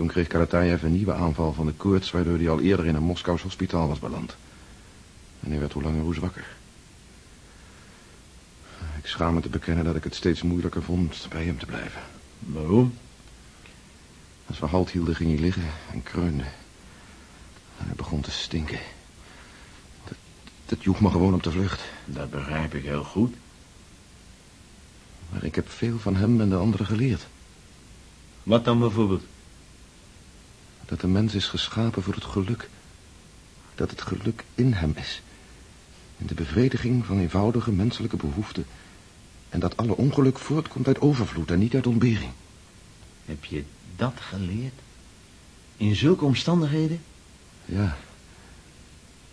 Toen kreeg Karatayev een nieuwe aanval van de koorts... waardoor hij al eerder in een Moskous hospitaal was beland. En hij werd hoe langer hoe zwakker. Ik schaam me te bekennen dat ik het steeds moeilijker vond bij hem te blijven. Waarom? Als we halt hielden ging hij liggen en kreunde. En hij begon te stinken. Dat, dat joeg me gewoon op de vlucht. Dat begrijp ik heel goed. Maar ik heb veel van hem en de anderen geleerd. Wat dan bijvoorbeeld? Dat de mens is geschapen voor het geluk. Dat het geluk in hem is. In de bevrediging van eenvoudige menselijke behoeften. En dat alle ongeluk voortkomt uit overvloed en niet uit ontbering. Heb je dat geleerd? In zulke omstandigheden? Ja.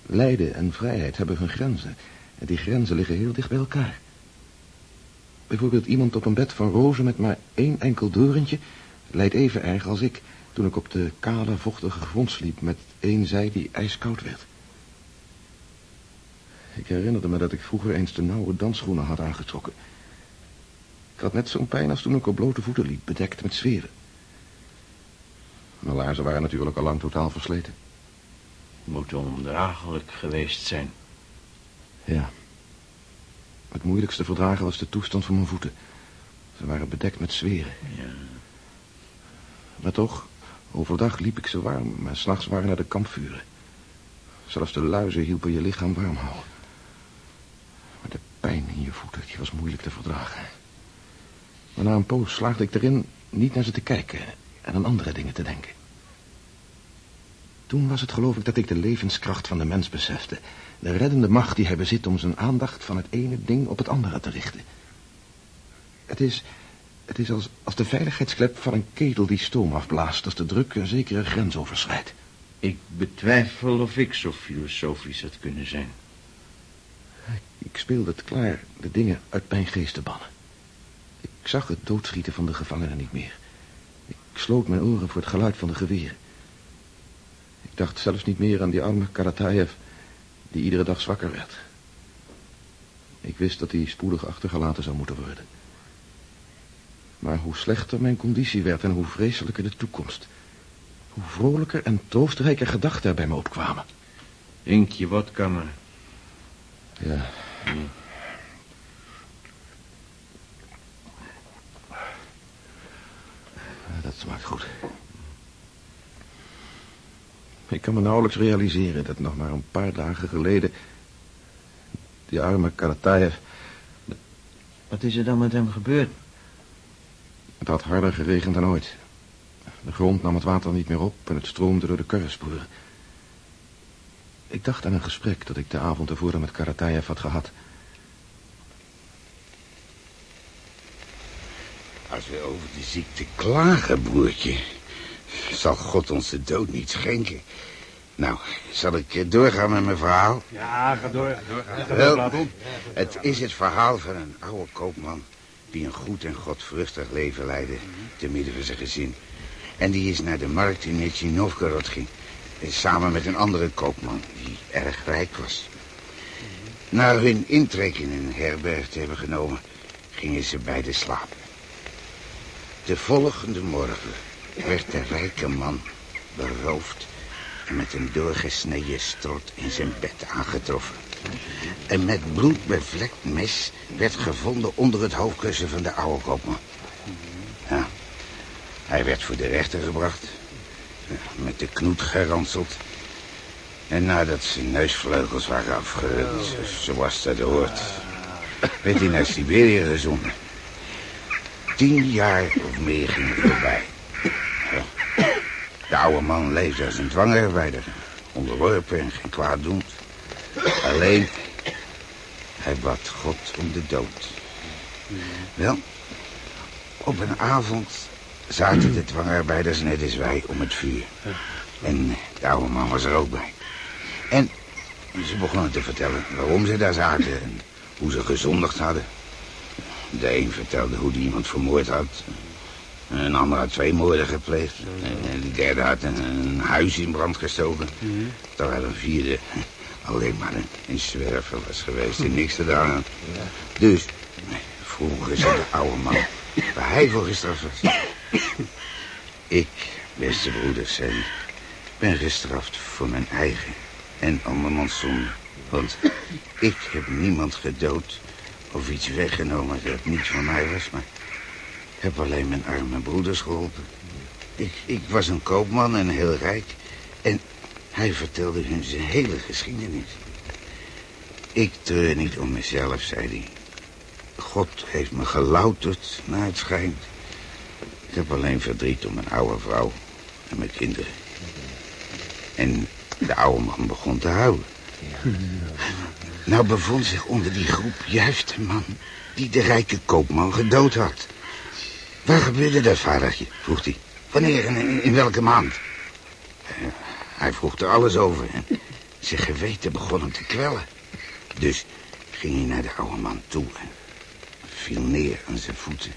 Lijden en vrijheid hebben hun grenzen. En die grenzen liggen heel dicht bij elkaar. Bijvoorbeeld iemand op een bed van rozen met maar één enkel dorentje... lijdt even erg als ik toen ik op de kale, vochtige grond sliep... met één zij die ijskoud werd. Ik herinnerde me dat ik vroeger eens de nauwe dansschoenen had aangetrokken. Ik had net zo'n pijn als toen ik op blote voeten liep, bedekt met zweren. Mijn laarzen waren natuurlijk al lang totaal versleten. Moet ondraaglijk geweest zijn. Ja. Het moeilijkste verdragen was de toestand van mijn voeten. Ze waren bedekt met zweren. Ja. Maar toch, overdag liep ik zo warm, maar s'nachts waren er de kampvuren. Zelfs de luizen hielpen je lichaam warm houden. Maar de pijn in je voeten, was moeilijk te verdragen. Maar na een poos slaagde ik erin niet naar ze te kijken en aan andere dingen te denken. Toen was het geloof ik dat ik de levenskracht van de mens besefte. De reddende macht die hij bezit om zijn aandacht van het ene ding op het andere te richten. Het is, het is als, als de veiligheidsklep van een ketel die stoom afblaast als de druk een zekere grens overschrijdt. Ik betwijfel of ik zo filosofisch had kunnen zijn. Ik speelde het klaar de dingen uit mijn geest te bannen. Ik zag het doodschieten van de gevangenen niet meer. Ik sloot mijn oren voor het geluid van de geweren. Ik dacht zelfs niet meer aan die arme Karatayev... die iedere dag zwakker werd. Ik wist dat hij spoedig achtergelaten zou moeten worden. Maar hoe slechter mijn conditie werd en hoe vreselijker de toekomst. Hoe vrolijker en troostrijker gedachten er bij me opkwamen. Inkje wodka maar. Ja. Dat smaakt goed. Ik kan me nauwelijks realiseren dat nog maar een paar dagen geleden... die arme Karatayev... Wat is er dan met hem gebeurd? Het had harder geregend dan ooit. De grond nam het water niet meer op en het stroomde door de karresporen. Ik dacht aan een gesprek dat ik de avond ervoor met Karatayev had gehad. Als we over de ziekte klagen, broertje... zal God ons de dood niet schenken. Nou, zal ik eh, doorgaan met mijn verhaal? Ja, ga door. Ga door. Wel, het is het verhaal van een oude koopman... die een goed en godvruchtig leven leidde... te midden van zijn gezin. En die is naar de markt in Nizhny Novgorod ging... eh, samen met een andere koopman die erg rijk was. Na hun intrek in een herberg te hebben genomen... gingen ze beide slapen. De volgende morgen werd de rijke man beroofd... en met een doorgesneden strot in zijn bed aangetroffen. En met bloed bevlekt mes werd gevonden onder het hoofdkussen van de oude koopman. Ja, hij werd voor de rechter gebracht, met de knoet geranseld... en nadat zijn neusvleugels waren afgerukt, zoals dat hoort... werd hij naar Siberië gezonden. Tien jaar of meer gingen voorbij. Ja. De oude man leefde als een dwangarbeider. Onderworpen en geen kwaad doend. Alleen, hij bad God om de dood. Wel, op een avond zaten de dwangarbeiders net als wij om het vuur. En de oude man was er ook bij. En ze begonnen te vertellen waarom ze daar zaten en hoe ze gezondigd hadden. De een vertelde hoe die iemand vermoord had. Een ander had twee moorden gepleegd. En de derde had een, een huis in brand gestoken. Terwijl een vierde alleen maar een, een zwerver was geweest en niks gedaan had. Dus vroegen ze de oude man waar hij voor gestraft was. Ik Beste broeders, ik ben gestraft voor mijn eigen en andermans zonde. Want ik heb niemand gedood of iets weggenomen dat niet van mij was, maar heb alleen mijn arme broeders geholpen. Ik, ik was een koopman en heel rijk. En hij vertelde hun zijn hele geschiedenis. Ik treur niet om mezelf, zei hij. God heeft me gelouterd, naar het schijnt. Ik heb alleen verdriet om mijn oude vrouw en mijn kinderen. En de oude man begon te huilen. Nou bevond zich onder die groep juist een man die de rijke koopman gedood had. Waar gebeurde dat, vadertje? vroeg hij. Wanneer en in, welke maand? Hij vroeg er alles over en zijn geweten begon hem te kwellen. Dus ging hij naar de oude man toe en viel neer aan zijn voeten.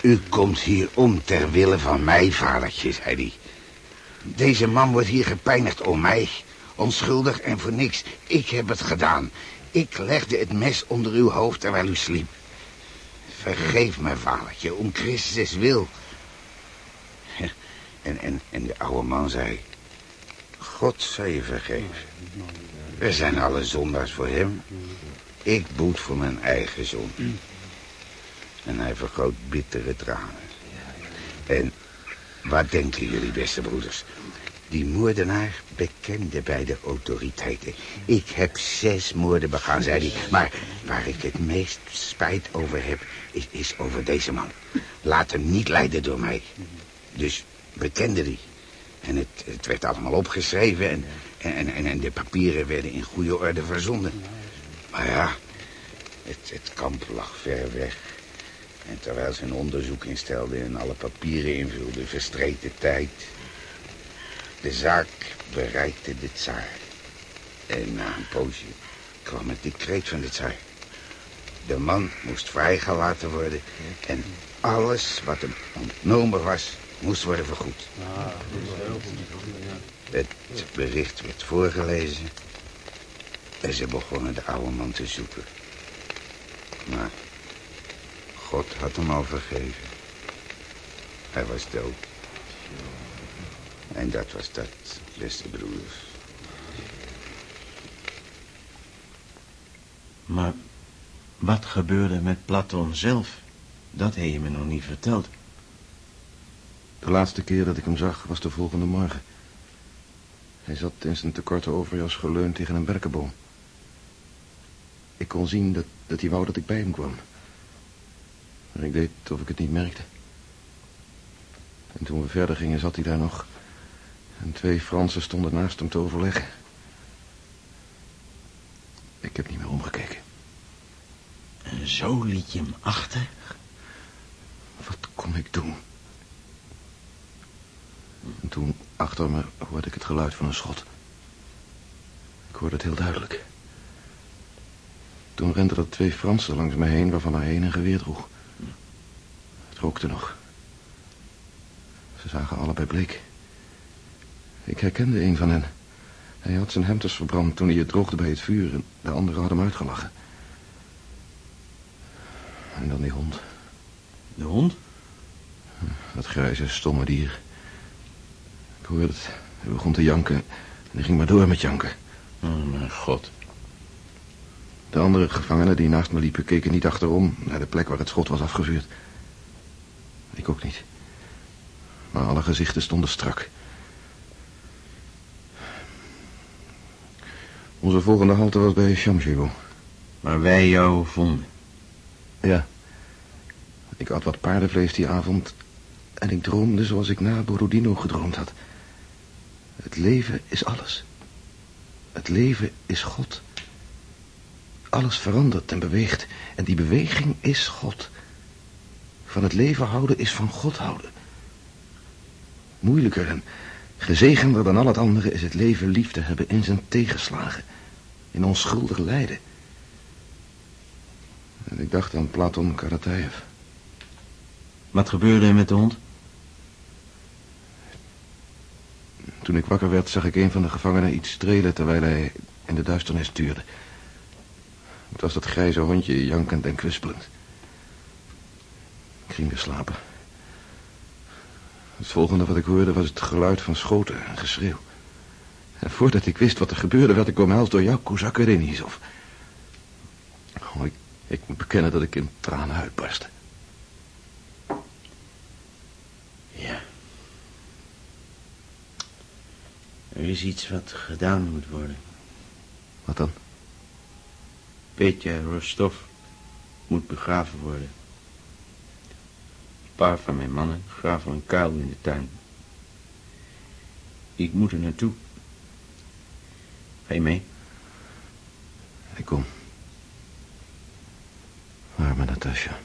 U komt hier om ter wille van mij, vadertje, zei hij. Deze man wordt hier gepijnigd om mij. Onschuldig en voor niks. Ik heb het gedaan. Ik legde het mes onder uw hoofd terwijl u sliep. Vergeef me, vadertje, om Christus wil. En, en, en de oude man zei... God zal je vergeven. We zijn alle zondaars voor hem. Ik boet voor mijn eigen zon. En hij vergroot bittere tranen. En wat denken jullie, beste broeders? Die moordenaar bekende bij de autoriteiten. Ik heb zes moorden begaan, zei hij. Maar waar ik het meest spijt over heb, is, is over deze man. Laat hem niet leiden door mij. Dus bekende die. En het, het werd allemaal opgeschreven en, en, en, en de papieren werden in goede orde verzonden. Maar ja, het, het kamp lag ver weg. En terwijl ze een onderzoek instelde en alle papieren invulde, verstreed de tijd. De zaak bereikte de tsaar. En na een poosje kwam het decreet van de tsaar. De man moest vrijgelaten worden en alles wat hem ontnomen was, moest worden vergoed. Het bericht werd voorgelezen en ze begonnen de oude man te zoeken. Maar God had hem al vergeven. Hij was dood. En dat was dat, beste broeders. Maar wat gebeurde met Platon zelf? Dat heb je me nog niet verteld. De laatste keer dat ik hem zag was de volgende morgen. Hij zat in zijn tekorte overjas geleund tegen een berkenboom. Ik kon zien dat, dat hij wou dat ik bij hem kwam. Maar ik deed of ik het niet merkte. En toen we verder gingen zat hij daar nog. En twee Fransen stonden naast hem te overleggen. Ik heb niet meer omgekeken. En zo liet je hem achter? Wat kon ik doen? En toen, achter me, hoorde ik het geluid van een schot. Ik hoorde het heel duidelijk. Toen renden er twee Fransen langs mij heen, waarvan er een een geweer droeg. Het rookte nog. Ze zagen allebei bleek. Ik herkende een van hen. Hij had zijn hemd dus verbrand toen hij het droogde bij het vuur... en de anderen hadden hem uitgelachen. En dan die hond. De hond? Dat grijze, stomme dier. Hoorde het. Hij begon te janken. En hij ging maar door met janken. Oh, mijn god. De andere gevangenen die naast me liepen... keken niet achterom naar de plek waar het schot was afgevuurd. Ik ook niet. Maar alle gezichten stonden strak. Onze volgende halte was bij Shamshibo. Waar wij jou vonden. Ja. Ik at wat paardenvlees die avond... en ik droomde zoals ik na Borodino gedroomd had. Het leven is alles. Het leven is God. Alles verandert en beweegt. En die beweging is God. Van het leven houden is van God houden. Moeilijker en gezegender dan al het andere is het leven liefde hebben in zijn tegenslagen. In onschuldig lijden. En ik dacht aan Platon Karataev. Wat gebeurde er met de hond? Toen ik wakker werd, zag ik een van de gevangenen iets strelen terwijl hij in de duisternis tuurde. Het was dat grijze hondje, jankend en kwispelend. Ik ging weer slapen. Het volgende wat ik hoorde was het geluid van schoten en geschreeuw. En voordat ik wist wat er gebeurde, werd ik omhelst door jouw Kozak Renisov. Oh, ik, ik moet bekennen dat ik in tranen uitbarstte. Er is iets wat gedaan moet worden. Wat dan? Petja Rostov moet begraven worden. Een paar van mijn mannen graven een kuil in de tuin. Ik moet er naartoe. Ga je mee? Ik kom. Arme Natasja.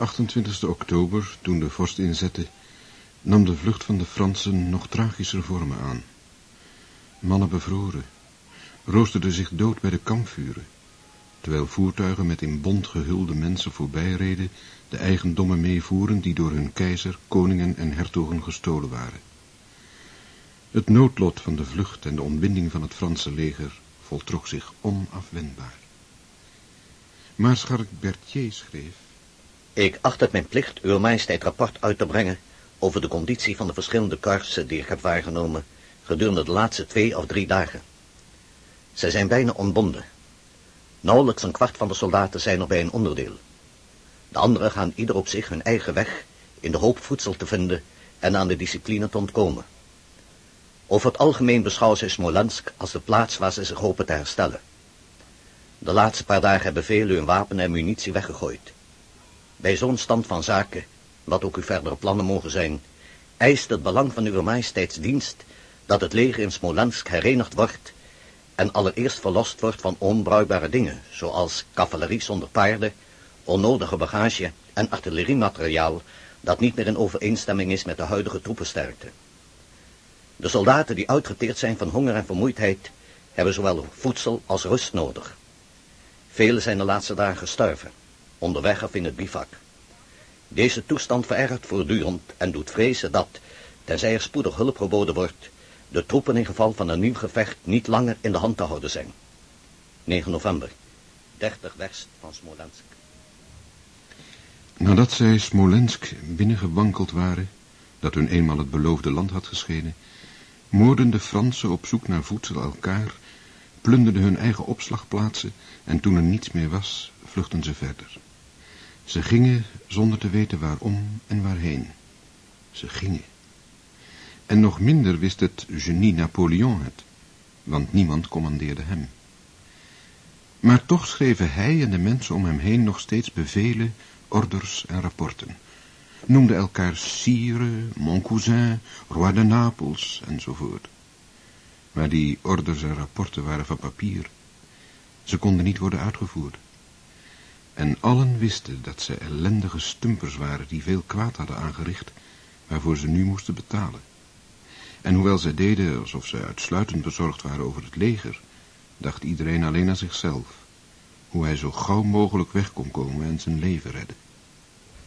28 oktober, toen de vorst inzette, nam de vlucht van de Fransen nog tragischer vormen aan. Mannen bevroren, roosterden zich dood bij de kampvuren, terwijl voertuigen met in bont gehulde mensen voorbijreden, de eigendommen meevoeren die door hun keizer, koningen en hertogen gestolen waren. Het noodlot van de vlucht en de ontbinding van het Franse leger voltrok zich onafwendbaar. Maarschalk Berthier schreef Ik acht het mijn plicht uw majesteit rapport uit te brengen over de conditie van de verschillende karsen die ik heb waargenomen gedurende de laatste twee of drie dagen. Zij zijn bijna ontbonden. Nauwelijks een kwart van de soldaten zijn nog bij een onderdeel. De anderen gaan ieder op zich hun eigen weg in de hoop voedsel te vinden en aan de discipline te ontkomen. Over het algemeen beschouwen zij Smolensk als de plaats waar ze zich hopen te herstellen. De laatste paar dagen hebben velen hun wapen en munitie weggegooid. Bij zo'n stand van zaken, wat ook uw verdere plannen mogen zijn, eist het belang van uw majesteitsdienst dat het leger in Smolensk herenigd wordt en allereerst verlost wordt van onbruikbare dingen, zoals cavalerie zonder paarden, onnodige bagage en artilleriemateriaal dat niet meer in overeenstemming is met de huidige troepensterkte. De soldaten die uitgeteerd zijn van honger en vermoeidheid hebben zowel voedsel als rust nodig. Velen zijn de laatste dagen gestorven, onderweg of in het bivak. Deze toestand verergert voortdurend en doet vrezen dat, tenzij er spoedig hulp geboden wordt, de troepen in geval van een nieuw gevecht niet langer in de hand te houden zijn. 9 november, 30 west van Smolensk. Nadat zij Smolensk binnengewankeld waren, dat hun eenmaal het beloofde land had geschenen, moorden de Fransen op zoek naar voedsel elkaar, plunderden hun eigen opslagplaatsen en toen er niets meer was, vluchtten ze verder. Ze gingen zonder te weten waarom en waarheen. Ze gingen. En nog minder wist het genie Napoleon het, want niemand commandeerde hem. Maar toch schreven hij en de mensen om hem heen nog steeds bevelen, orders en rapporten. Noemden elkaar Sire, mon cousin, roi de Napels enzovoort. Maar die orders en rapporten waren van papier. Ze konden niet worden uitgevoerd. En allen wisten dat ze ellendige stumpers waren die veel kwaad hadden aangericht, waarvoor ze nu moesten betalen. En hoewel zij deden alsof ze uitsluitend bezorgd waren over het leger, dacht iedereen alleen aan zichzelf. Hoe hij zo gauw mogelijk weg kon komen en zijn leven redden.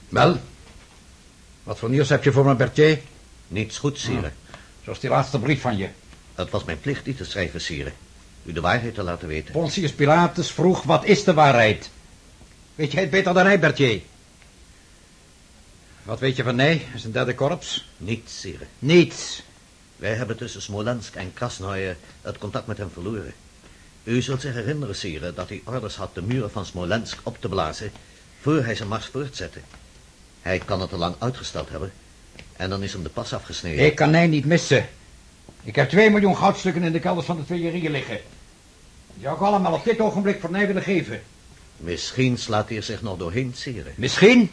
Wel, wat voor nieuws heb je voor me, Berthier? Niets goed, sire. Zoals die laatste brief van je. Het was mijn plicht die te schrijven, sire. U de waarheid te laten weten. Pontius Pilatus vroeg, wat is de waarheid? Weet jij het beter dan hij, Berthier? Wat weet je van Ney, zijn derde korps? Niets, sire. Niets. Wij hebben tussen Smolensk en Krasnoye het contact met hem verloren. U zult zich herinneren, sire, dat hij orders had de muren van Smolensk op te blazen... voor hij zijn mars voortzette. Hij kan het te lang uitgesteld hebben. En dan is hem de pas afgesneden. Ik kan Ney niet missen. Ik heb twee miljoen goudstukken in de kelders van de Tuileries liggen. Die zou ik allemaal op dit ogenblik voor Ney willen geven. Misschien slaat hij er zich nog doorheen, sire. Misschien.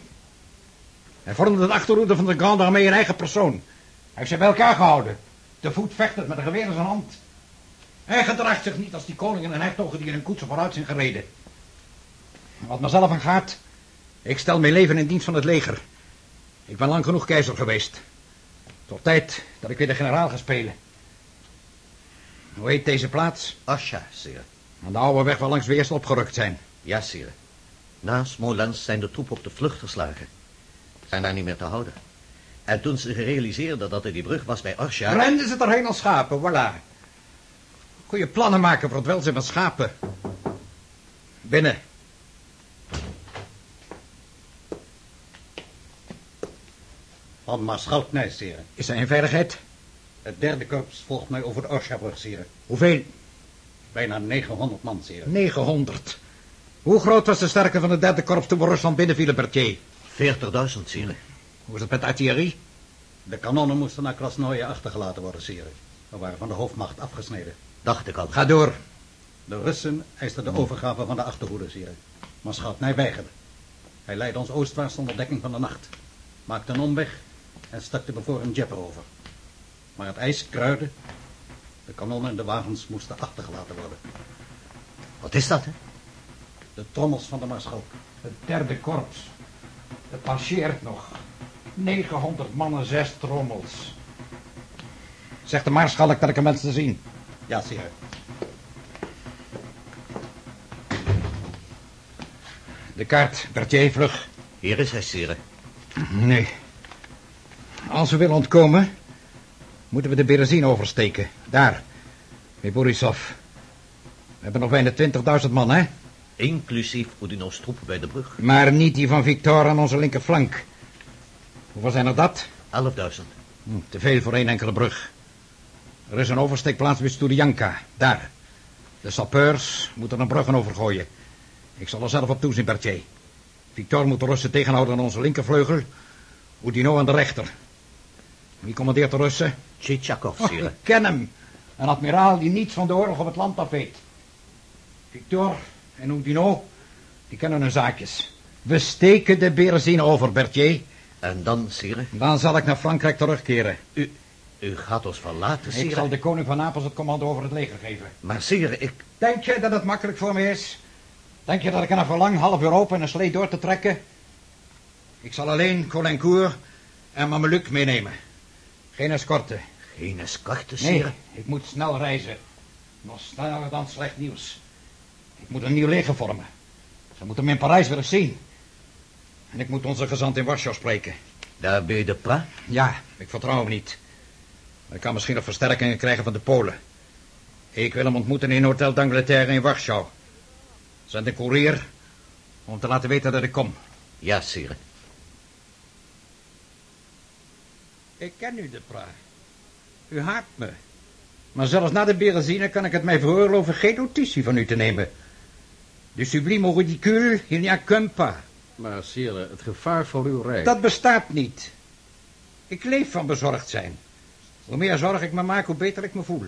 Hij vormde het achterhoede van de Grande Armée in eigen persoon. Hij heeft ze bij elkaar gehouden. De voet vechtend met een geweer in zijn hand. Hij gedraagt zich niet als die koningen en hertogen die in een koetsen vooruit zijn gereden. Wat mezelf aan gaat, ik stel mijn leven in dienst van het leger. Ik ben lang genoeg keizer geweest. Tot tijd dat ik weer de generaal ga spelen. Hoe heet deze plaats? Asja, sire. Aan de oude weg waar langs we eerst opgerukt zijn. Ja, sire. Na Smolensk zijn de troepen op de vlucht geslagen. Zijn daar niet meer te houden. En toen ze gerealiseerden dat er die brug was bij Asja... Renden ze erheen als schapen, voilà. Goeie plannen maken voor het welzijn van schapen. Binnen. Van Maarschalk Nijs, heren. Is hij in veiligheid? Het derde korps volgt mij over de Orsjabrug, heren. Hoeveel? Bijna 900 man, heren. 900. Hoe groot was de sterke van het derde korps toen we Rusland binnenvielen, Berthier? 40.000 zielen. Hoe is het met artillerie? De kanonnen moesten naar Krasnoje achtergelaten worden, heren. We waren van de hoofdmacht afgesneden. Dacht ik al. Ga door. De Russen eisten de overgave van de achterhoede, heren. Maarschalk Nij weigerde. Hij leidde ons oostwaarts onder dekking van de nacht. Maakte een omweg en stak de bevoren Jepper over. Maar het ijs kruidde. De kanonnen en de wagens moesten achtergelaten worden. Wat is dat, hè? De trommels van de Maarschalk. Het derde korps. Het marcheert nog. 900 mannen, zes trommels. Zeg de maarschalk dat ik hem wens te zien. Ja, heren. De kaart, Berthier, vlug. Hier is hij, sire. Nee. Als we willen ontkomen, moeten we de Berezin oversteken. Daar, bij Borisov. We hebben nog bijna 20.000 man, hè? Inclusief Oudino's troepen bij de brug. Maar niet die van Victor aan onze linkerflank. Hoeveel zijn er dat? 11.000. Hm, te veel voor één enkele brug. Er is een oversteekplaats bij Studianka. Daar. De sappeurs moeten er bruggen overgooien. Ik zal er zelf op toezien, Berthier. Victor moet de Russen tegenhouden aan onze linkervleugel. Oudino aan de rechter. Wie commandeert de Russen? Tchitchakov, Oh, ik ken hem. Een admiraal die niets van de oorlog op het land af weet. Victor en Oudino, die kennen hun zaakjes. We steken de Berezine over, Berthier. En dan, sire? Dan zal ik naar Frankrijk terugkeren. U, u gaat ons verlaten, sire. Ik zal de koning van Napels het commando over het leger geven. Maar sire, ik... Denk je dat het makkelijk voor me is? Denk je dat ik er verlang half Europa in een slee door te trekken? Ik zal alleen Colincourt en Mameluc meenemen. Geen escorte. Geen escorte, Nee, sire. ik moet snel reizen. Nog sneller dan slecht nieuws. Ik moet een nieuw leger vormen. Ze moeten me in Parijs weer eens zien. En ik moet onze gezant in Warschau spreken. Daar ben je de pra. Ja, ik vertrouw hem niet. Maar ik kan misschien nog versterkingen krijgen van de Polen. Ik wil hem ontmoeten in Hotel d'Angleterre in Warschau. Zend een koerier om te laten weten dat ik kom. Ja, sire. Ik ken u, de Pra. U haat me. Maar zelfs na de Berezine kan ik het mij veroorloven geen notitie van u te nemen. De sublime ridicule, il n'y a qu'un pas. Maar sire, het gevaar voor uw rijk... Dat bestaat niet. Ik leef van bezorgd zijn. Hoe meer zorg ik me maak, hoe beter ik me voel.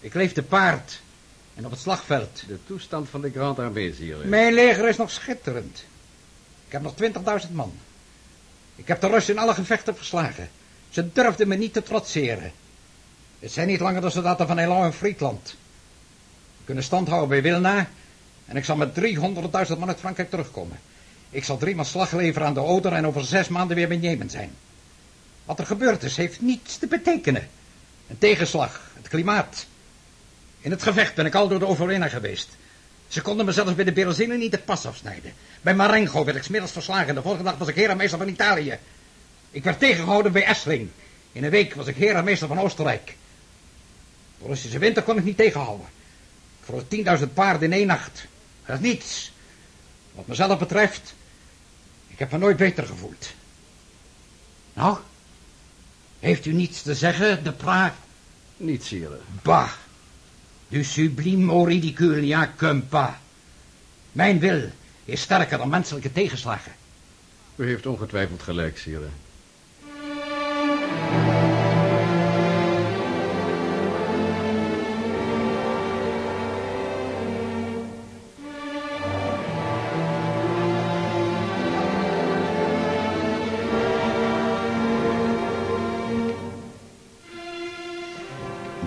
Ik leef te paard en op het slagveld. De toestand van de Grande Armée, sire. Mijn leger is nog schitterend. Ik heb nog 20.000 man. Ik heb de Russen in alle gevechten verslagen. Ze durfden me niet te trotseren. Het zijn niet langer de soldaten van Elan en Friesland. We kunnen stand houden bij Wilna. En ik zal met 300.000 man uit Frankrijk terugkomen. Ik zal driemaal slag leveren aan de Oder en over zes maanden weer bij Jemen zijn. Wat er gebeurd is, heeft niets te betekenen. Een tegenslag, het klimaat. In het gevecht ben ik al door de overwinnaar geweest. Ze konden me zelfs bij de Berezinen niet de pas afsnijden. Bij Marengo werd ik smiddags verslagen. De volgende dag was ik herenmeester van Italië. Ik werd tegengehouden bij Essling. In een week was ik herenmeester van Oostenrijk. De Russische winter kon ik niet tegenhouden. Ik verloor 10.000 paarden in één nacht. Dat is niets. Wat mezelf betreft, ik heb me nooit beter gevoeld. Nou, heeft u niets te zeggen, de praat? Niet, sire. Bah, du sublime au ridicule, qu'un pas. Mijn wil is sterker dan menselijke tegenslagen. U heeft ongetwijfeld gelijk, sire.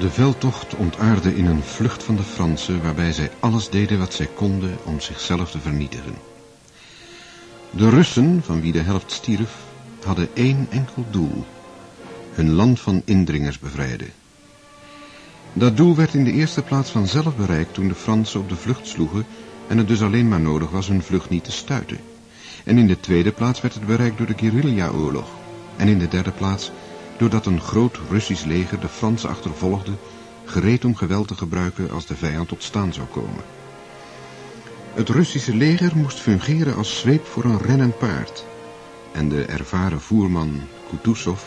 De veldtocht ontaarde in een vlucht van de Fransen... waarbij zij alles deden wat zij konden om zichzelf te vernietigen. De Russen, van wie de helft stierf, hadden één enkel doel. Hun land van indringers bevrijden. Dat doel werd in de eerste plaats vanzelf bereikt toen de Fransen op de vlucht sloegen en het dus alleen maar nodig was hun vlucht niet te stuiten. En in de tweede plaats werd het bereikt door de guerrilla-oorlog. En in de derde plaats doordat een groot Russisch leger de Fransen achtervolgde, gereed om geweld te gebruiken als de vijand tot staan zou komen. Het Russische leger moest fungeren als zweep voor een rennend paard. En de ervaren voerman Kutuzov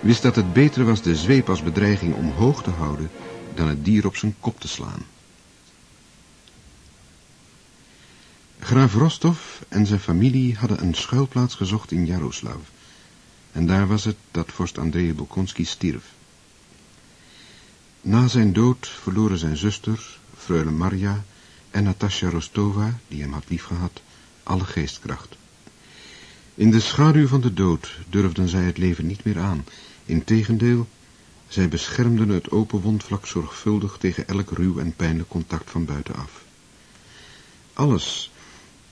wist dat het beter was de zweep als bedreiging omhoog te houden dan het dier op zijn kop te slaan. Graaf Rostov en zijn familie hadden een schuilplaats gezocht in Jaroslav. En daar was het dat vorst Andrei Bolkonski stierf. Na zijn dood verloren zijn zuster, freule Maria en Natasja Rostova, die hem had liefgehad, alle geestkracht. In de schaduw van de dood durfden zij het leven niet meer aan. Integendeel, zij beschermden het open wondvlak zorgvuldig tegen elk ruw en pijnlijk contact van buitenaf. Alles,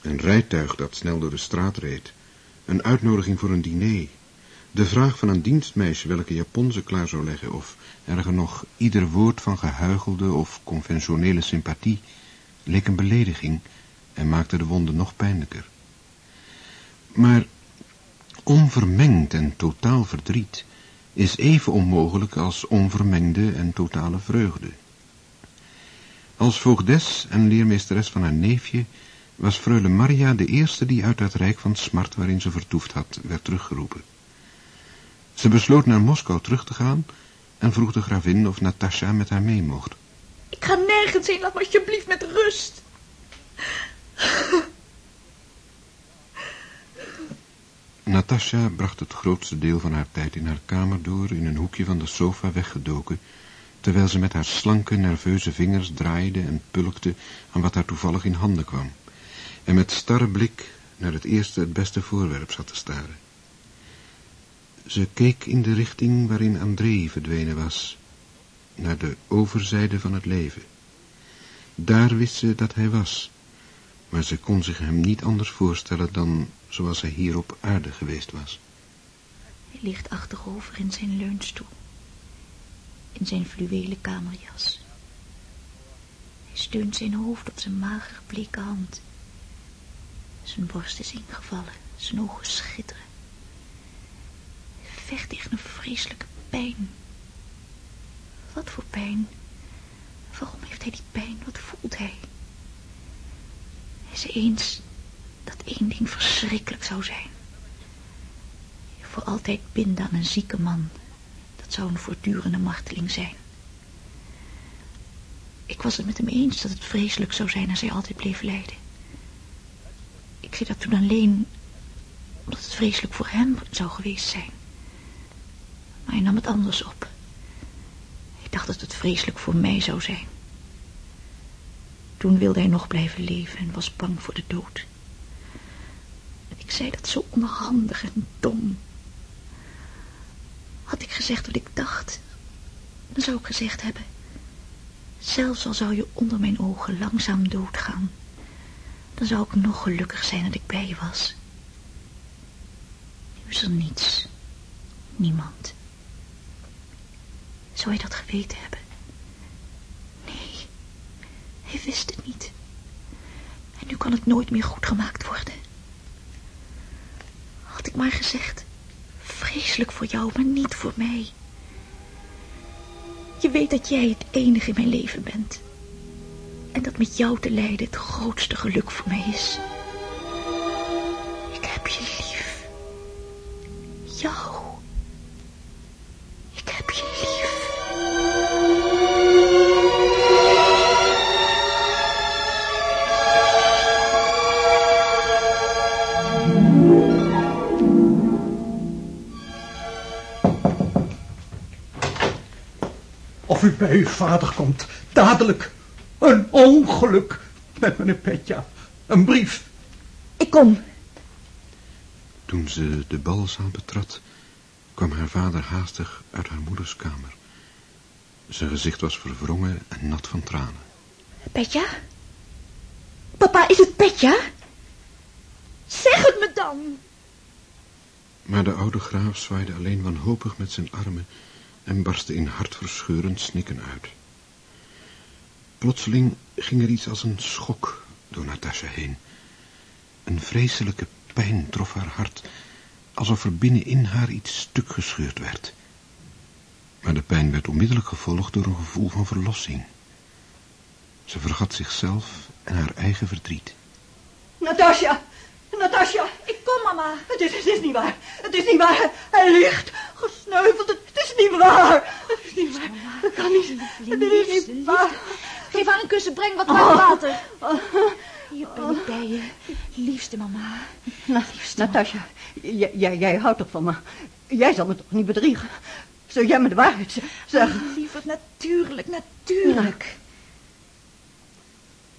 een rijtuig dat snel door de straat reed, een uitnodiging voor een diner, de vraag van een dienstmeisje welke japon ze klaar zou leggen, of erger nog, ieder woord van gehuigelde of conventionele sympathie, leek een belediging en maakte de wonden nog pijnlijker. Maar onvermengd en totaal verdriet is even onmogelijk als onvermengde en totale vreugde. Als voogdes en leermeesteres van haar neefje was freule Maria de eerste die uit dat rijk van smart waarin ze vertoefd had, werd teruggeroepen. Ze besloot naar Moskou terug te gaan en vroeg de gravin of Natasha met haar mee mocht. Ik ga nergens heen, laat me alsjeblieft met rust. Natasha bracht het grootste deel van haar tijd in haar kamer door, in een hoekje van de sofa weggedoken, terwijl ze met haar slanke, nerveuze vingers draaide en pulkte aan wat haar toevallig in handen kwam, en met starre blik naar het eerste het beste voorwerp zat te staren. Ze keek in de richting waarin André verdwenen was, naar de overzijde van het leven. Daar wist ze dat hij was, maar ze kon zich hem niet anders voorstellen dan zoals hij hier op aarde geweest was. Hij ligt achterover in zijn leunstoel, in zijn fluwelen kamerjas. Hij steunt zijn hoofd op zijn magere bleke hand. Zijn borst is ingevallen, zijn ogen schitteren vecht tegen een vreselijke pijn. Wat voor pijn? Waarom heeft hij die pijn? Wat voelt hij? Hij is eens dat één ding verschrikkelijk zou zijn. Voor altijd binden aan een zieke man. Dat zou een voortdurende marteling zijn. Ik was het met hem eens dat het vreselijk zou zijn als hij altijd bleef lijden. Ik zei dat toen alleen omdat het vreselijk voor hem zou geweest zijn. Maar hij nam het anders op. Ik dacht dat het vreselijk voor mij zou zijn. Toen wilde hij nog blijven leven en was bang voor de dood. Ik zei dat zo onhandig en dom. Had ik gezegd wat ik dacht, dan zou ik gezegd hebben... Zelfs al zou je onder mijn ogen langzaam doodgaan... dan zou ik nog gelukkig zijn dat ik bij je was. Nu is er niets. Niemand. Zou hij dat geweten hebben? Nee, hij wist het niet. En nu kan het nooit meer goed gemaakt worden. Had ik maar gezegd, vreselijk voor jou, maar niet voor mij. Je weet dat jij het enige in mijn leven bent. En dat met jou te lijden het grootste geluk voor mij is. Ik heb je lief. Jou. Bij uw vader komt. Dadelijk. Een ongeluk. Met meneer Petja. Een brief. Ik kom. Toen ze de balzaal betrad, kwam haar vader haastig uit haar moeders kamer. Zijn gezicht was verwrongen en nat van tranen. Petja? Papa, is het Petja? Zeg het me dan. Maar de oude graaf zwaaide alleen wanhopig met zijn armen en barstte in hartverscheurend snikken uit. Plotseling ging er iets als een schok door Natasja heen. Een vreselijke pijn trof haar hart, alsof er binnenin haar iets stuk gescheurd werd. Maar de pijn werd onmiddellijk gevolgd door een gevoel van verlossing. Ze vergat zichzelf en haar eigen verdriet. Natasja! Natasja! Ik kom, mama. Het is, het is niet waar. Het is niet waar. Hij ligt. Gesneuveld. Het, is niet waar. Het is niet waar. Het kan niet. Het is niet waar. Geef haar een kussen, breng wat warm water. Hier ben ik bij je. Liefste mama. Na, Natasja, jij, jij, jij houdt toch van me? Jij zal me toch niet bedriegen? Zou jij me de waarheid zeggen? Oh, lieverd, natuurlijk, natuurlijk.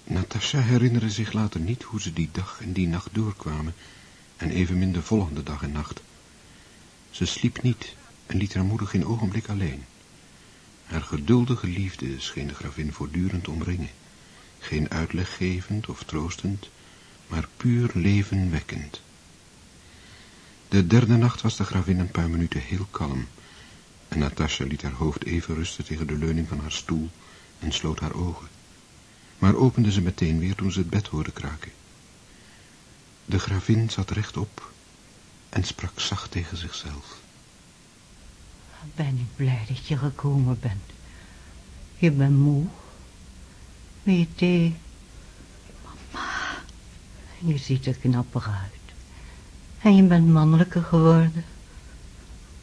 Natasja herinnerde zich later niet hoe ze die dag en die nacht doorkwamen en evenmin de volgende dag en nacht. Ze sliep niet en liet haar moeder geen ogenblik alleen. Haar geduldige liefde scheen de gravin voortdurend omringen. Geen uitleg gevend of troostend, maar puur levenwekkend. De derde nacht was de gravin een paar minuten heel kalm. En Natasja liet haar hoofd even rusten tegen de leuning van haar stoel en sloot haar ogen. Maar opende ze meteen weer toen ze het bed hoorde kraken. De gravin zat rechtop en sprak zacht tegen zichzelf. Ben ik blij dat je gekomen bent. Je bent moe. Wil je thee? Mama. Je ziet er knapper uit. En je bent mannelijker geworden.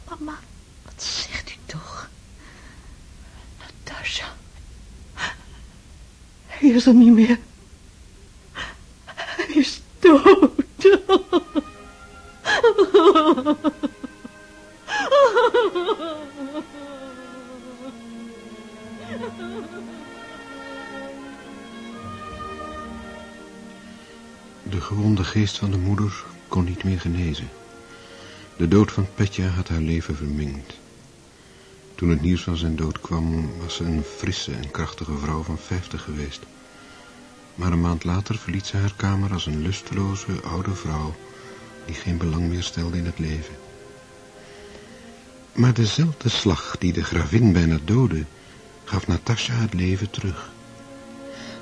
Mama, wat zegt u toch? Natasja. Hij is er niet meer. Hij is dood. Van de moeder kon niet meer genezen. De dood van Petja had haar leven vermingd. Toen het nieuws van zijn dood kwam, was ze een frisse en krachtige vrouw van vijftig geweest. Maar een maand later verliet ze haar kamer als een lusteloze oude vrouw die geen belang meer stelde in het leven. Maar dezelfde slag die de gravin bijna doodde, gaf Natasja het leven terug.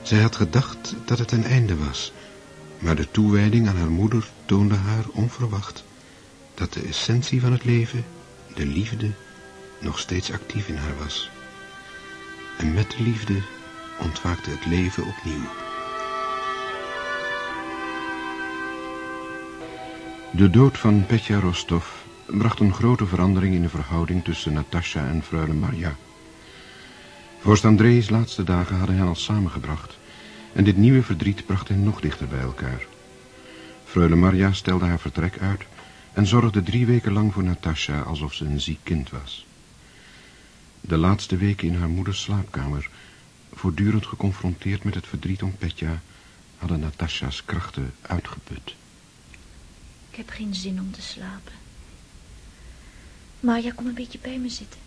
Zij had gedacht dat het een einde was, maar de toewijding aan haar moeder toonde haar onverwacht dat de essentie van het leven, de liefde, nog steeds actief in haar was. En met de liefde ontwaakte het leven opnieuw. De dood van Petja Rostov bracht een grote verandering in de verhouding tussen Natasja en freule Marja. Vorst André's laatste dagen hadden hen al samengebracht en dit nieuwe verdriet bracht hen nog dichter bij elkaar. Freule Marja stelde haar vertrek uit en zorgde drie weken lang voor Natasja alsof ze een ziek kind was. De laatste weken in haar moeders slaapkamer, voortdurend geconfronteerd met het verdriet om Petja, hadden Natasja's krachten uitgeput. Ik heb geen zin om te slapen. Marja, kom een beetje bij me zitten.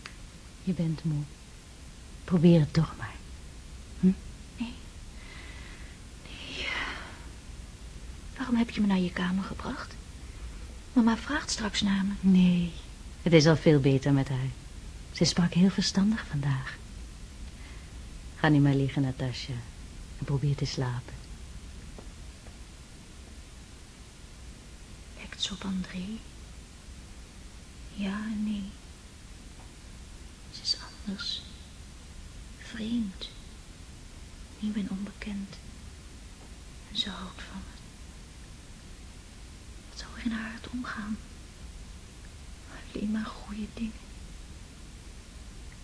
Je bent moe. Probeer het toch maar. Hm? Nee. Nee. Waarom heb je me naar je kamer gebracht? Mama vraagt straks naar me. Nee, het is al veel beter met haar. Ze sprak heel verstandig vandaag. Ga nu maar liggen, Natasja. En probeer te slapen. Lijkt ze op André? Ja en nee. Ze is anders. Vreemd. Nieuw en onbekend. En ze houdt van me. Er in haar hart omgaan? Alleen maar goede dingen.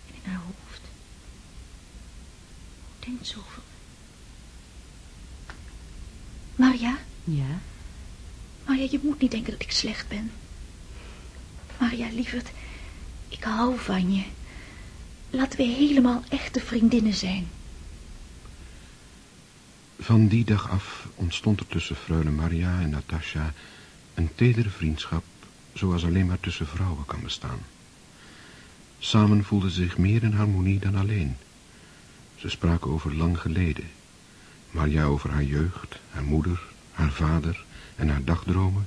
En in haar hoofd. Hoe denkt ze over me? Maria? Ja? Maria, je moet niet denken dat ik slecht ben. Maria, lieverd, ik hou van je. Laten we helemaal echte vriendinnen zijn. Van die dag af ontstond er tussen freule Maria en Natasja een tedere vriendschap, zoals alleen maar tussen vrouwen kan bestaan. Samen voelden ze zich meer in harmonie dan alleen. Ze spraken over lang geleden. Maria over haar jeugd, haar moeder, haar vader en haar dagdromen.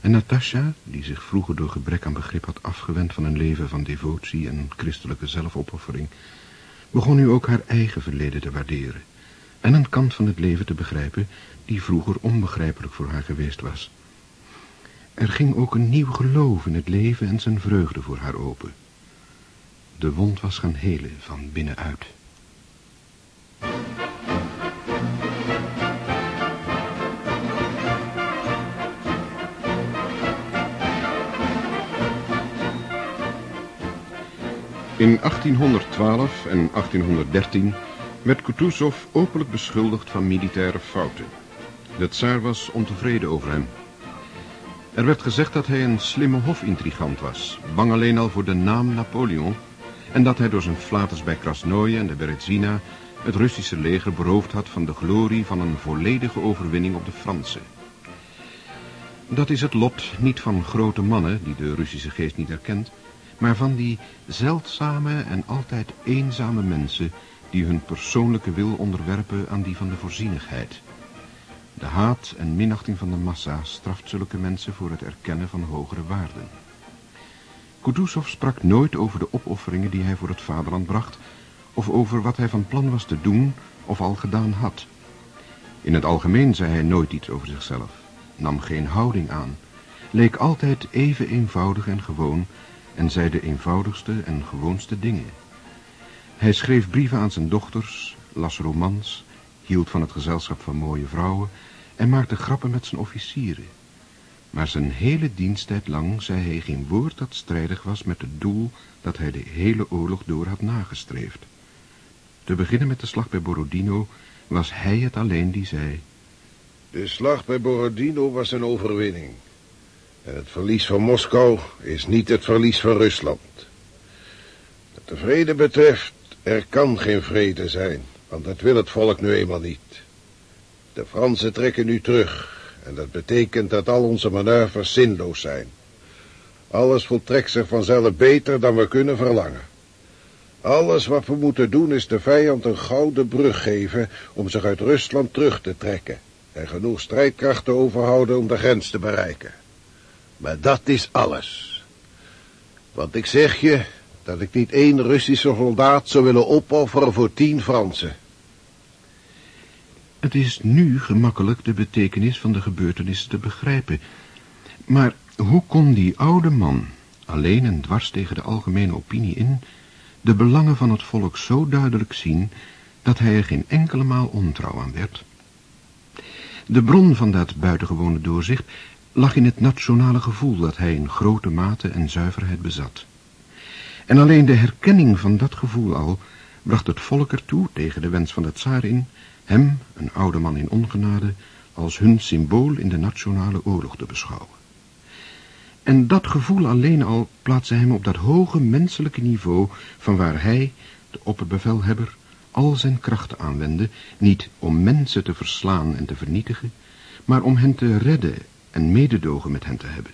En Natasja, die zich vroeger door gebrek aan begrip had afgewend van een leven van devotie en christelijke zelfopoffering, begon nu ook haar eigen verleden te waarderen en een kant van het leven te begrijpen die vroeger onbegrijpelijk voor haar geweest was. Er ging ook een nieuw geloof in het leven en zijn vreugde voor haar open. De wond was gaan helen van binnenuit. In 1812 en 1813 werd Kutuzov openlijk beschuldigd van militaire fouten. De tsaar was ontevreden over hem. Er werd gezegd dat hij een slimme hofintrigant was, bang alleen al voor de naam Napoleon, en dat hij door zijn flaters bij Krasnoje en de Berezina het Russische leger beroofd had van de glorie van een volledige overwinning op de Fransen. Dat is het lot niet van grote mannen die de Russische geest niet erkent, maar van die zeldzame en altijd eenzame mensen die hun persoonlijke wil onderwerpen aan die van de voorzienigheid. De haat en minachting van de massa straft zulke mensen voor het erkennen van hogere waarden. Kutuzov sprak nooit over de opofferingen die hij voor het vaderland bracht, of over wat hij van plan was te doen of al gedaan had. In het algemeen zei hij nooit iets over zichzelf, nam geen houding aan, leek altijd even eenvoudig en gewoon en zei de eenvoudigste en gewoonste dingen. Hij schreef brieven aan zijn dochters, las romans, hield van het gezelschap van mooie vrouwen en maakte grappen met zijn officieren. Maar zijn hele diensttijd lang zei hij geen woord dat strijdig was met het doel dat hij de hele oorlog door had nagestreefd. Te beginnen met de slag bij Borodino was hij het alleen die zei... De slag bij Borodino was een overwinning. En het verlies van Moskou is niet het verlies van Rusland. Wat de vrede betreft, er kan geen vrede zijn, want dat wil het volk nu eenmaal niet. De Fransen trekken nu terug, en dat betekent dat al onze manoeuvres zinloos zijn. Alles voltrekt zich vanzelf beter dan we kunnen verlangen. Alles wat we moeten doen is de vijand een gouden brug geven om zich uit Rusland terug te trekken en genoeg strijdkrachten overhouden om de grens te bereiken. Maar dat is alles. Want ik zeg je dat ik niet één Russische soldaat zou willen opofferen voor tien Fransen. Het is nu gemakkelijk de betekenis van de gebeurtenissen te begrijpen. Maar hoe kon die oude man, alleen en dwars tegen de algemene opinie in, de belangen van het volk zo duidelijk zien, dat hij er geen enkele maal ontrouw aan werd? De bron van dat buitengewone doorzicht lag in het nationale gevoel dat hij in grote mate en zuiverheid bezat. En alleen de herkenning van dat gevoel al bracht het volk ertoe, tegen de wens van de tsaar in, hem, een oude man in ongenade, als hun symbool in de nationale oorlog te beschouwen. En dat gevoel alleen al plaatste hem op dat hoge menselijke niveau van waar hij, de opperbevelhebber, al zijn krachten aanwendde, niet om mensen te verslaan en te vernietigen, maar om hen te redden en mededogen met hen te hebben.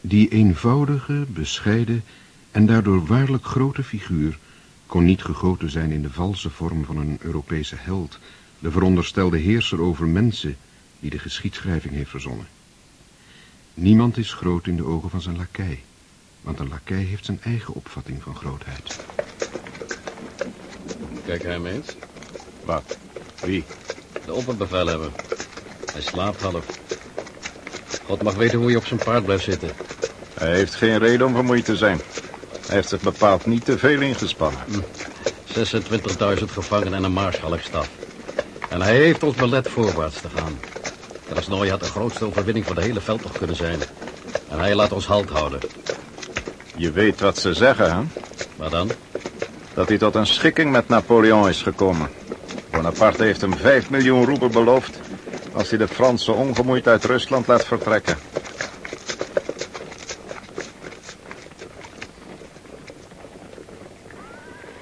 Die eenvoudige, bescheiden en daardoor waarlijk grote figuur kon niet gegoten zijn in de valse vorm van een Europese held, de veronderstelde heerser over mensen die de geschiedschrijving heeft verzonnen. Niemand is groot in de ogen van zijn lakij, want een lakij heeft zijn eigen opvatting van grootheid. Kijk hem eens. Wat? Wie? De opperbevelhebber. Hij slaapt half. God mag weten hoe je op zijn paard blijft zitten. Hij heeft geen reden om vermoeid te zijn. Hij heeft zich bepaald niet te veel ingespannen. Hm. 26.000 gevangenen en een maarschalkstaf. En hij heeft ons belet voorwaarts te gaan. Krasnoy had de grootste overwinning voor de hele veldtocht kunnen zijn. En hij laat ons halt houden. Je weet wat ze zeggen, hè? Wat dan? Dat hij tot een schikking met Napoleon is gekomen. Bonaparte heeft hem 5 miljoen roepen beloofd... als hij de Fransen ongemoeid uit Rusland laat vertrekken.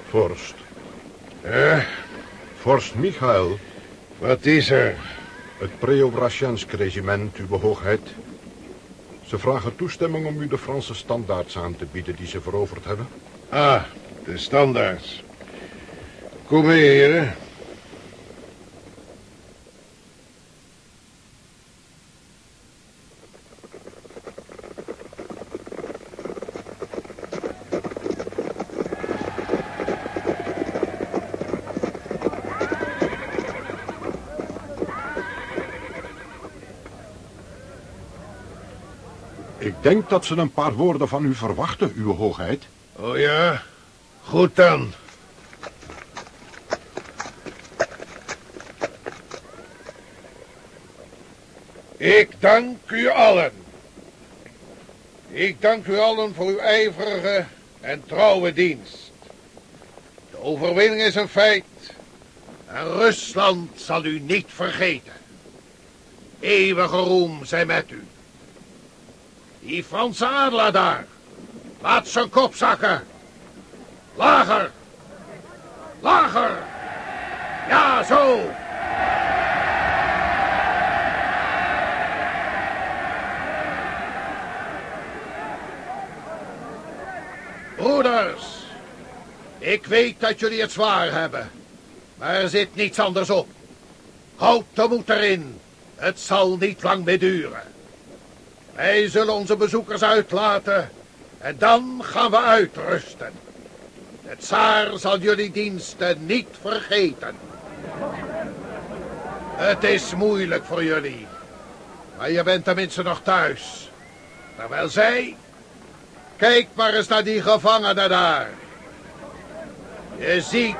Vorst. Eh, vorst Michael. Wat is er? Het Preobrasjensk regiment, uw hoogheid. Ze vragen toestemming om u de Franse standaards aan te bieden die ze veroverd hebben. Ah, de standaards. Kom mee, heren. Ik denk dat ze een paar woorden van u verwachten, uw hoogheid. Oh ja, goed dan. Ik dank u allen. Ik dank u allen voor uw ijverige en trouwe dienst. De overwinning is een feit. En Rusland zal u niet vergeten. Eeuwige roem zij met u. Die Franse adelaar daar. Laat zijn kop zakken. Lager. Lager. Ja, zo. Broeders, ik weet dat jullie het zwaar hebben, maar er zit niets anders op. Houd de moed erin, het zal niet lang meer duren. Wij zullen onze bezoekers uitlaten en dan gaan we uitrusten. De tsaar zal jullie diensten niet vergeten. Het is moeilijk voor jullie, maar je bent tenminste nog thuis. Terwijl zij Kijk maar eens naar die gevangenen daar. Je ziet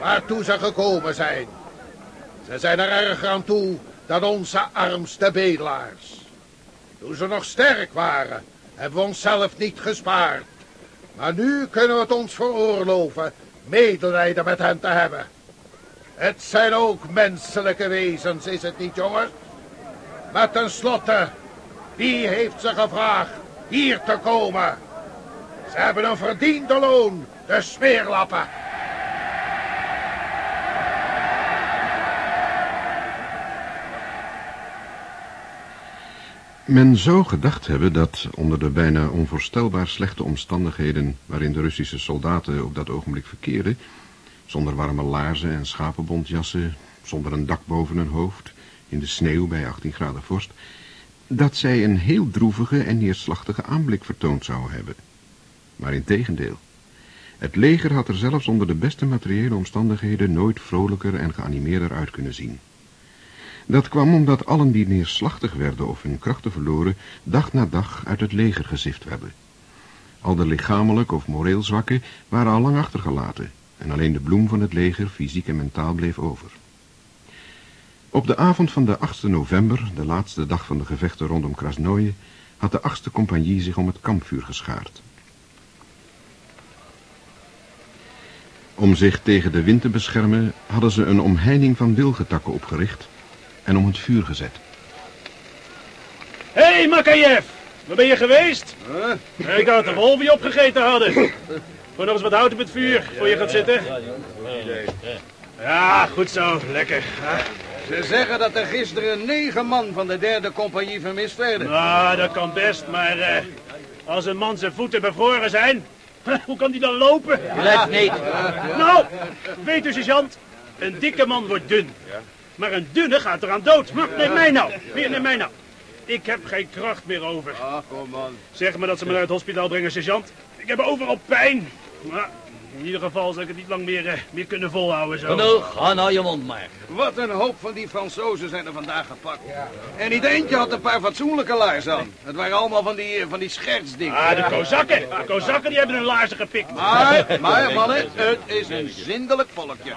waartoe ze gekomen zijn. Ze zijn er erger aan toe dan onze armste bedelaars. Toen ze nog sterk waren, hebben we onszelf niet gespaard. Maar nu kunnen we het ons veroorloven medelijden met hen te hebben. Het zijn ook menselijke wezens, is het niet, jongens? Maar tenslotte, wie heeft ze gevraagd hier te komen. Ze hebben een verdiende loon, de smeerlappen. Men zou gedacht hebben dat onder de bijna onvoorstelbaar slechte omstandigheden waarin de Russische soldaten op dat ogenblik verkeerden, zonder warme laarzen en schapenbontjassen, zonder een dak boven hun hoofd, in de sneeuw bij 18 graden vorst, dat zij een heel droevige en neerslachtige aanblik vertoond zou hebben. Maar in tegendeel. Het leger had er zelfs onder de beste materiële omstandigheden nooit vrolijker en geanimeerder uit kunnen zien. Dat kwam omdat allen die neerslachtig werden of hun krachten verloren, dag na dag uit het leger gezift werden. Al de lichamelijk of moreel zwakken waren al lang achtergelaten en alleen de bloem van het leger, fysiek en mentaal, bleef over. Op de avond van de 8 november, de laatste dag van de gevechten rondom Krasnoje, had de 8e compagnie zich om het kampvuur geschaard. Om zich tegen de wind te beschermen, hadden ze een omheining van wilgetakken opgericht en om het vuur gezet. Hé, hey, Makayev! Waar ben je geweest? Ik had de wolfie opgegeten hadden. Voor nog eens wat hout op het vuur, voor je gaat zitten. Ja, goed zo. Lekker. Ze zeggen dat er gisteren negen man van de derde compagnie vermist werden. Nou, dat kan best, maar eh, als een man zijn voeten bevroren zijn, hoe kan die dan lopen? Blijf niet. Nou, weet u, sergeant, een dikke man wordt dun. Maar een dunne gaat eraan dood. Maar neem mij nou. Hier, neem mij nou. Ik heb geen kracht meer over. Ah, kom man. Zeg maar dat ze me naar het hospitaal brengen, sergeant. Ik heb overal pijn. Maar in ieder geval zal ik het niet lang meer, eh, meer kunnen volhouden zo. Genoeg, ga nou je mond maar. Wat een hoop van die Fransozen zijn er vandaag gepakt. En niet eentje had een paar fatsoenlijke laarzen aan. Het waren allemaal van die, eh, van die schertsdingen. Ah, de kozakken. De kozakken die hebben hun laarzen gepikt. Maar, maar mannen, het is een zindelijk volkje.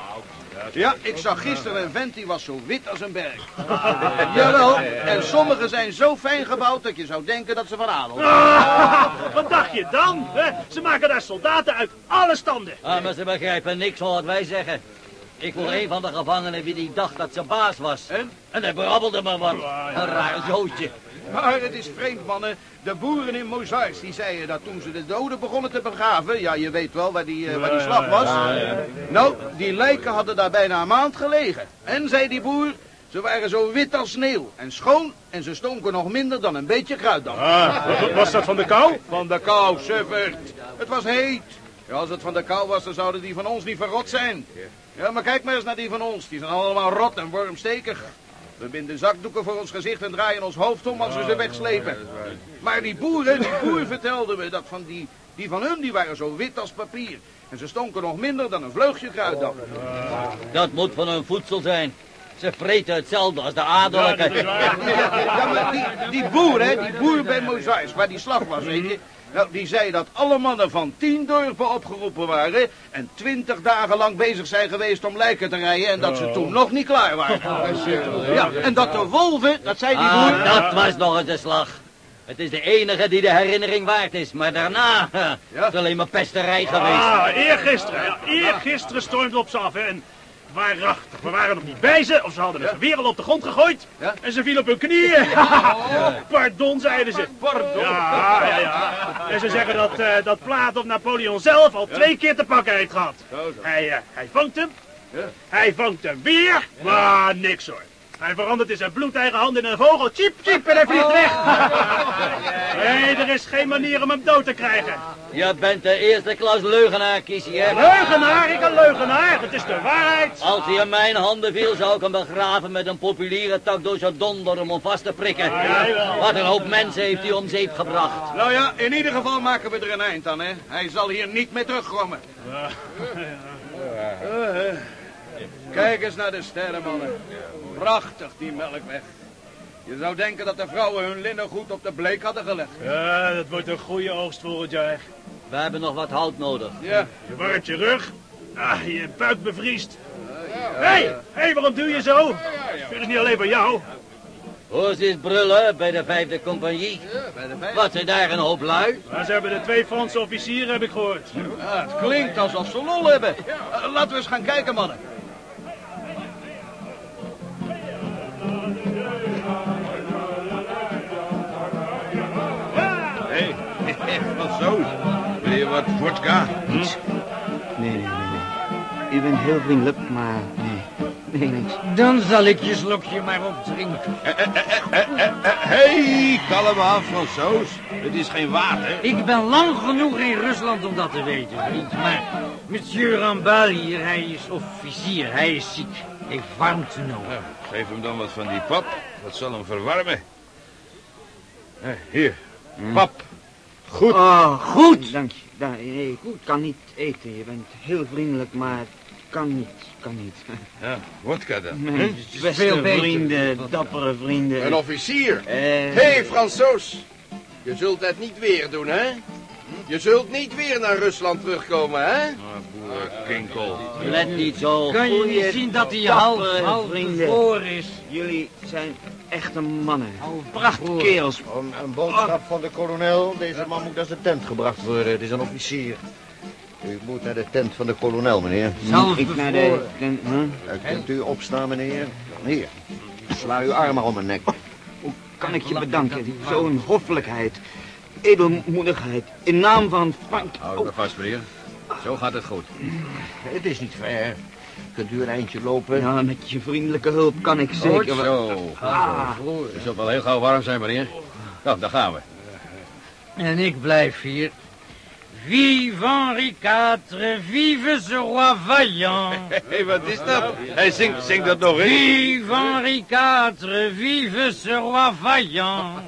Ja, ik zag gisteren een vent die was zo wit als een berg. Jawel, en sommigen zijn zo fijn gebouwd dat je zou denken dat ze van adel zijn. Ah, wat dacht je dan? hè? Ze maken daar soldaten uit alle standen. Ah, maar ze begrijpen niks van wat wij zeggen. Ik vroeg een van de gevangenen wie die dacht dat ze baas was. En? En hij brabbelde me wat. Een raar zootje. Maar het is vreemd, mannen. De boeren in Mozars die zeiden dat toen ze de doden begonnen te begraven... Ja, je weet wel waar die, eh, waar die slag was. Nou, die lijken hadden daar bijna een maand gelegen. En, zei die boer, ze waren zo wit als sneeuw en schoon... en ze stonken nog minder dan een beetje kruiddamp. Ah, wa- was dat van de kou? Van de kou, suffert. Het was heet. Ja, als het van de kou was, dan zouden die van ons niet verrot zijn. Ja, maar kijk maar eens naar die van ons. Die zijn allemaal rot en wormstekig. We binden zakdoeken voor ons gezicht en draaien ons hoofd om als we ze wegslepen. Maar die boeren, die boer vertelde me dat van die, die van hun, die waren zo wit als papier. En ze stonken nog minder dan een vleugje kruiddamp. Dat moet van hun voedsel zijn. Ze vreten hetzelfde als de adellijke. Ja, maar die, die boer, hè, die boer bij Mozaïs, waar die slag was, weet je. Nou, die zei dat alle mannen van tien dorpen opgeroepen waren... en twintig dagen lang bezig zijn geweest om lijken te rijden... en dat ze toen nog niet klaar waren. Ja, en dat de wolven, dat zei die boer... Ah, dat was nog eens de slag. Het is de enige die de herinnering waard is. Maar daarna is het alleen maar pesterij geweest. Ah, eergisteren. Ja, eergisteren stormde op ze af. Hè, en waarachtig, we waren nog niet bij ze. Of ze hadden een geweer al op de grond gegooid. En ze vielen op hun knieën. Pardon, zeiden ze. Pardon. Ja, ja, ja. En ze zeggen dat, eh dat Plaat op Napoleon zelf al twee keer te pakken heeft gehad. Hij, eh, hij vangt hem. Hij vangt hem weer. Maar niks hoor. Hij verandert in zijn bloedeigen hand in een vogel. Tjip, tjip, en hij vliegt weg. Nee, er is geen manier om hem dood te krijgen. Je bent de eerste klas leugenaar, Kiesie, hè? Leugenaar? Ik een leugenaar? Het is de waarheid. Als hij in mijn handen viel, zou ik hem begraven met een populiere tak door zijn donder om hem vast te prikken. Wat een hoop mensen heeft hij om zeep gebracht. Nou ja, in ieder geval maken we er een eind aan, hè. Hij zal hier niet meer terugkomen. Kijk eens naar de sterren, mannen. Prachtig, die melkweg. Je zou denken dat de vrouwen hun linnengoed op de bleek hadden gelegd. Ja, dat wordt een goede oogst volgend jaar. We hebben nog wat hout nodig. Ja. Je warmt je rug. Ah, je buik bevriest. Hé, hey, hey, waarom doe je zo? Het is niet alleen bij jou. Hoe is het brullen bij de vijfde compagnie? Wat zijn daar een hoop lui? Maar ze hebben de twee Franse officieren, heb ik gehoord. Ja, het klinkt alsof ze lol hebben. Eh, laten we eens gaan kijken, mannen. Hey, Fransoos. Wil je wat vodka? Nee, nee, nee, nee. U bent heel vriendelijk, maar nee. Nee, niks. Dan zal ik je slokje maar opdrinken. Hé, hey, kalm af, Fransoos. Het is geen water. Ik ben lang genoeg in Rusland om dat te weten, vriend. Maar monsieur Rambal hier, hij is officier. Hij is ziek. Hij heeft warmte nodig. Geef hem dan wat van die pap. Dat zal hem verwarmen. Eh, Hier, pap. Goed. Oh, goed. Dank je. Da nee, ik kan niet eten. Je bent heel vriendelijk, maar kan niet. Kan niet. Ja, vodka dan. Mijn Hm? beste Veel beter. vrienden, dappere vrienden. Een officier. Eh, Hé, hey, Fransoos. Je zult het niet weer doen, hè? Je zult niet weer naar Rusland terugkomen, hè? Kinkel. Let niet zo. Kan je niet zien dat hij half, half vrienden. voor is? Jullie zijn echte mannen. Prachtig kerels. Een, een boodschap van de kolonel. Deze man moet naar zijn tent gebracht worden. Het is een officier. U moet naar de tent van de kolonel, meneer. Zelf Ik naar de... tent, huh? Uh, kunt u opstaan, meneer? Hier. Sla uw arm om mijn nek. Hoe kan ik je bedanken? Zo'n hoffelijkheid, edelmoedigheid, in naam van Frank... Houd me vast, meneer. Zo gaat het goed. Het is niet ver. Kunt u een eindje lopen? Ja, met je vriendelijke hulp kan ik zeker... wel- Zo. Ah. Het zult wel heel gauw warm zijn, meneer. Nou, daar gaan we. En ik blijf hier. Vive Henri IV, vive ce roi vaillant. Hé, wat is dat? Hij zingt, zingt dat nog eens. Vive Henri IV, vive ce roi vaillant.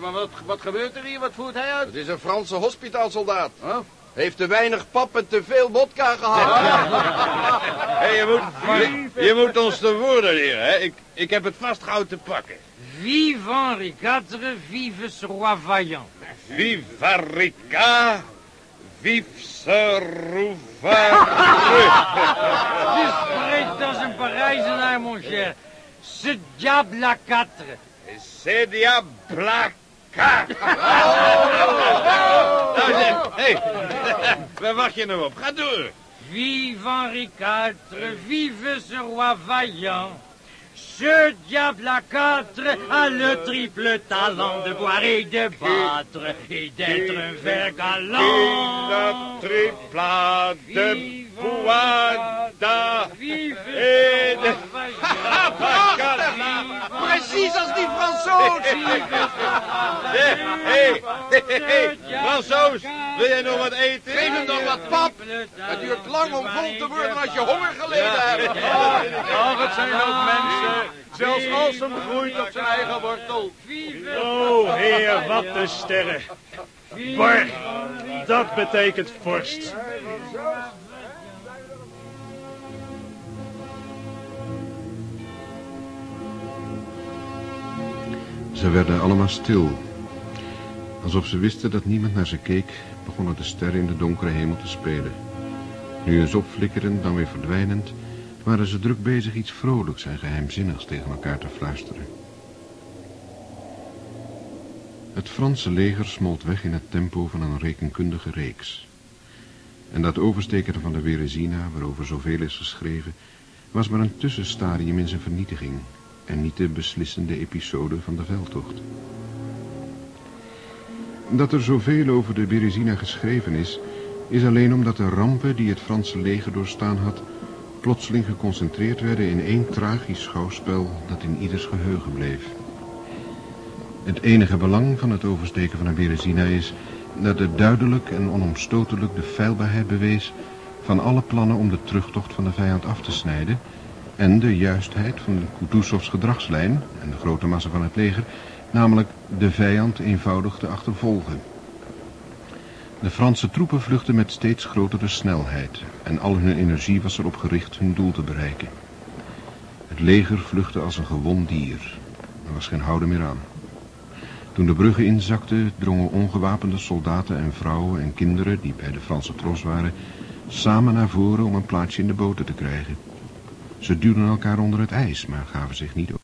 Maar wat, wat gebeurt er hier? Wat voert hij uit? Het is een Franse hospitaalsoldaat. Heeft te weinig pap en te veel vodka gehad. Hé, je, moet, je, je moet ons te woorden leren, hè? Ik, ik heb het vast gauw te pakken. Vive Henri IV, vive ce roi vaillant. Viva Rica, vive ce. Je spreekt als een Parijzenaar, mon cher. Ce diable à quatre. C'est Nou zeg, hé, waar wacht je nou op? Ga door. Vive Henri IV, vive ce roi vaillant. Ce diable à quatre a le triple talent de boire et de battre et d'être un ver galant. tripla de boada et de... Precies als die Fransoos. Hé, hé, hé, Fransoos, wil jij nog wat eten? Geef hem nog wat pap. Het duurt lang om vol te worden als je honger geleden hebt. Ach, het zijn ook mensen. Zelfs als hem groeit op zijn eigen wortel. Oh, heer, wat de sterren. Bar, dat betekent vorst. Ze werden allemaal stil. Alsof ze wisten dat niemand naar ze keek, begonnen de sterren in de donkere hemel te spelen. Nu eens opflikkerend, dan weer verdwijnend, waren ze druk bezig iets vrolijks en geheimzinnigs tegen elkaar te fluisteren. Het Franse leger smolt weg in het tempo van een rekenkundige reeks. En dat oversteken van de Berezina, waarover zoveel is geschreven, was maar een tussenstadium in zijn vernietiging en niet de beslissende episode van de veldtocht. Dat er zoveel over de Berezina geschreven is, is alleen omdat de rampen die het Franse leger doorstaan had, plotseling geconcentreerd werden in één tragisch schouwspel dat in ieders geheugen bleef. Het enige belang van het oversteken van de Berezina is dat het duidelijk en onomstotelijk de feilbaarheid bewees van alle plannen om de terugtocht van de vijand af te snijden en de juistheid van Kutuzovs gedragslijn en de grote massa van het leger, namelijk de vijand eenvoudig te achtervolgen. De Franse troepen vluchtten met steeds grotere snelheid en al hun energie was erop gericht hun doel te bereiken. Het leger vluchtte als een gewond dier. Er was geen houden meer aan. Toen de bruggen inzakten, drongen ongewapende soldaten en vrouwen en kinderen, die bij de Franse tros waren, samen naar voren om een plaatsje in de boten te krijgen. Ze duwden elkaar onder het ijs, maar gaven zich niet op.